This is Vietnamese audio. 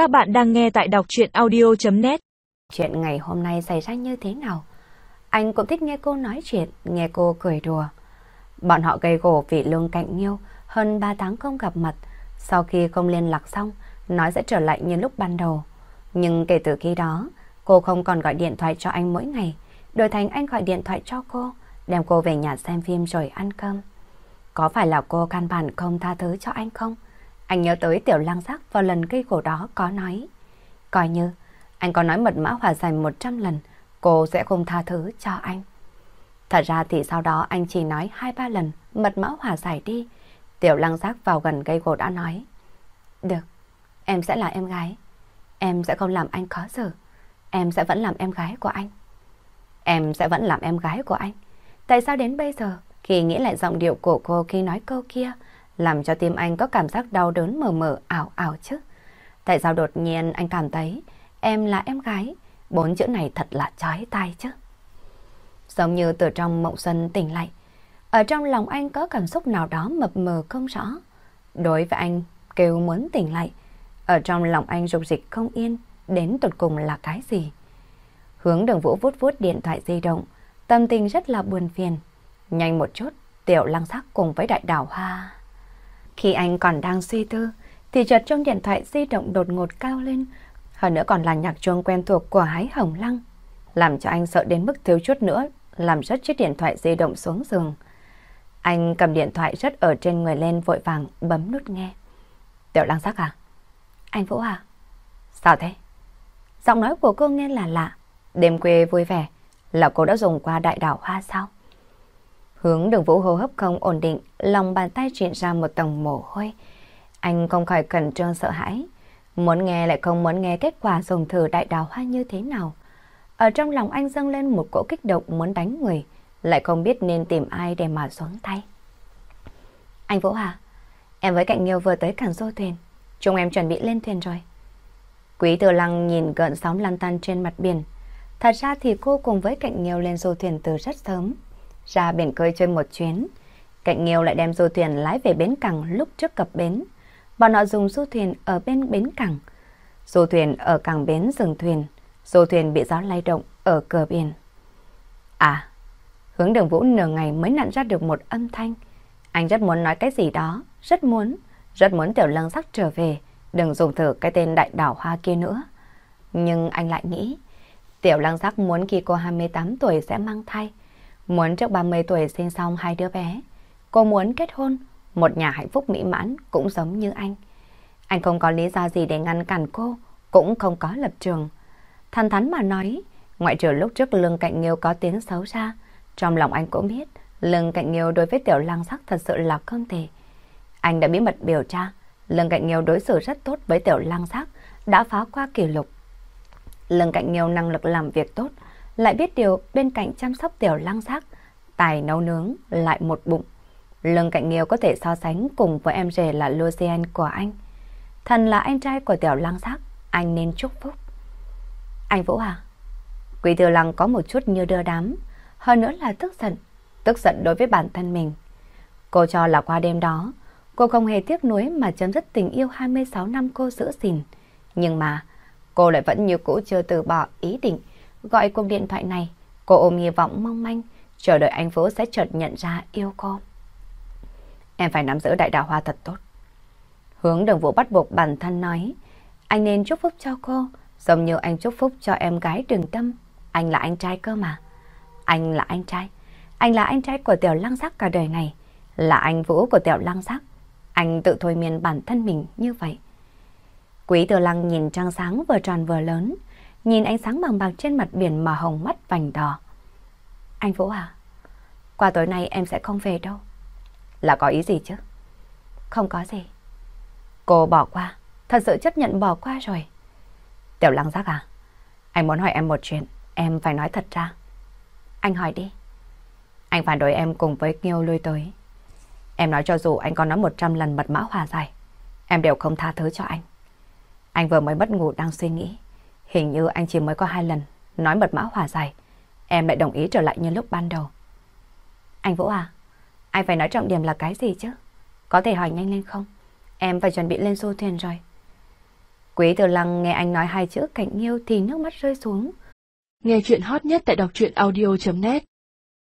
Các bạn đang nghe tại đọc chuyện audio.net Chuyện ngày hôm nay xảy ra như thế nào? Anh cũng thích nghe cô nói chuyện, nghe cô cười đùa. Bọn họ gây gổ vì lương cạnh nhiêu hơn 3 tháng không gặp mặt. Sau khi không liên lạc xong, nói sẽ trở lại như lúc ban đầu. Nhưng kể từ khi đó, cô không còn gọi điện thoại cho anh mỗi ngày. Đổi thành anh gọi điện thoại cho cô, đem cô về nhà xem phim rồi ăn cơm. Có phải là cô căn bản không tha thứ cho anh không? Anh nhớ tới tiểu lang giác vào lần gây gỗ đó có nói. Coi như anh có nói mật mã hòa giải 100 lần, cô sẽ không tha thứ cho anh. Thật ra thì sau đó anh chỉ nói hai ba lần mật mã hòa giải đi. Tiểu lăng giác vào gần gây gỗ đã nói. Được, em sẽ là em gái. Em sẽ không làm anh khó xử. Em sẽ vẫn làm em gái của anh. Em sẽ vẫn làm em gái của anh. Tại sao đến bây giờ, khi nghĩ lại giọng điệu của cô khi nói câu kia, làm cho tim anh có cảm giác đau đớn mờ mờ ảo ảo chứ? Tại sao đột nhiên anh cảm thấy em là em gái? Bốn chữ này thật là chói tai chứ. Giống như từ trong mộng xuân tỉnh lại, ở trong lòng anh có cảm xúc nào đó mập mờ không rõ. Đối với anh, kêu muốn tỉnh lại, ở trong lòng anh rục dịch không yên, đến tột cùng là cái gì? Hướng đường vũ vút vút điện thoại di động, tâm tình rất là buồn phiền. Nhanh một chút, tiểu lăng sắc cùng với đại đảo hoa. Khi anh còn đang suy tư, thì chợt trong điện thoại di động đột ngột cao lên, hơn nữa còn là nhạc chuông quen thuộc của hái hồng lăng, làm cho anh sợ đến mức thiếu chút nữa, làm rớt chiếc điện thoại di động xuống giường. Anh cầm điện thoại rất ở trên người lên vội vàng bấm nút nghe. Tiểu lăng sắc à? Anh Vũ à? Sao thế? Giọng nói của cô nghe là lạ, đêm quê vui vẻ, là cô đã dùng qua đại đảo hoa sao? Hướng đường vũ hô hấp không ổn định, lòng bàn tay chuyển ra một tầng mồ hôi. Anh không khỏi cẩn trương sợ hãi. Muốn nghe lại không muốn nghe kết quả dùng thử đại đào hoa như thế nào. Ở trong lòng anh dâng lên một cỗ kích động muốn đánh người, lại không biết nên tìm ai để mà xuống tay. Anh Vũ Hà, em với Cạnh Nghiêu vừa tới cảng du thuyền. Chúng em chuẩn bị lên thuyền rồi. Quý Tử Lăng nhìn gợn sóng lan tan trên mặt biển. Thật ra thì cô cùng với Cạnh Nghiêu lên du thuyền từ rất sớm ra biển khơi chơi một chuyến. Cạnh Nghiêu lại đem du thuyền lái về bến cảng lúc trước cập bến. Bọn họ dùng du thuyền ở bên bến cảng. Du thuyền ở cảng bến dừng thuyền. Du thuyền bị gió lay động ở cửa biển. À, hướng đường vũ nửa ngày mới nặn ra được một âm thanh. Anh rất muốn nói cái gì đó, rất muốn, rất muốn tiểu lăng sắc trở về, đừng dùng thử cái tên đại đảo hoa kia nữa. Nhưng anh lại nghĩ, tiểu lăng sắc muốn khi cô 28 tuổi sẽ mang thai, Muốn trước 30 tuổi sinh xong hai đứa bé. Cô muốn kết hôn, một nhà hạnh phúc mỹ mãn cũng giống như anh. Anh không có lý do gì để ngăn cản cô, cũng không có lập trường. Thẳng thắn mà nói, ngoại trừ lúc trước Lương Cạnh Nghiêu có tiếng xấu xa, trong lòng anh cũng biết Lương Cạnh Nghiêu đối với Tiểu Lăng Sắc thật sự là không thể. Anh đã bí mật điều tra, Lương Cạnh Nghiêu đối xử rất tốt với Tiểu Lăng Sắc, đã phá qua kỷ lục. Lương Cạnh Nghiêu năng lực làm việc tốt, lại biết điều bên cạnh chăm sóc tiểu lăng sắc, tài nấu nướng lại một bụng. Lương Cạnh Nghiêu có thể so sánh cùng với em rể là Lucien của anh. Thần là anh trai của tiểu lăng sắc, anh nên chúc phúc. Anh Vũ à? Quý tiểu Lăng có một chút như đưa đám, hơn nữa là tức giận, tức giận đối với bản thân mình. Cô cho là qua đêm đó, cô không hề tiếc nuối mà chấm dứt tình yêu 26 năm cô giữ gìn. Nhưng mà, cô lại vẫn như cũ chưa từ bỏ ý định Gọi cuộc điện thoại này, cô ôm hy vọng mong manh, chờ đợi anh Vũ sẽ chợt nhận ra yêu cô. Em phải nắm giữ đại đạo hoa thật tốt. Hướng đường vũ bắt buộc bản thân nói, anh nên chúc phúc cho cô, giống như anh chúc phúc cho em gái đường tâm. Anh là anh trai cơ mà. Anh là anh trai. Anh là anh trai của tiểu lăng sắc cả đời này. Là anh Vũ của tiểu lăng sắc. Anh tự thôi miên bản thân mình như vậy. Quý tiểu lăng nhìn trăng sáng vừa tròn vừa lớn nhìn ánh sáng bằng bạc trên mặt biển mà hồng mắt vành đỏ. Anh Vũ à, qua tối nay em sẽ không về đâu. Là có ý gì chứ? Không có gì. Cô bỏ qua, thật sự chấp nhận bỏ qua rồi. Tiểu lăng giác à, anh muốn hỏi em một chuyện, em phải nói thật ra. Anh hỏi đi. Anh phản đối em cùng với Nghiêu lui tới. Em nói cho dù anh có nói 100 lần mật mã hòa giải, em đều không tha thứ cho anh. Anh vừa mới mất ngủ đang suy nghĩ. Hình như anh chỉ mới có hai lần nói mật mã hòa giải. Em lại đồng ý trở lại như lúc ban đầu. Anh Vũ à, anh phải nói trọng điểm là cái gì chứ? Có thể hỏi nhanh lên không? Em phải chuẩn bị lên xô thuyền rồi. Quý Tử Lăng nghe anh nói hai chữ cạnh yêu thì nước mắt rơi xuống. Nghe chuyện hot nhất tại đọc truyện audio.net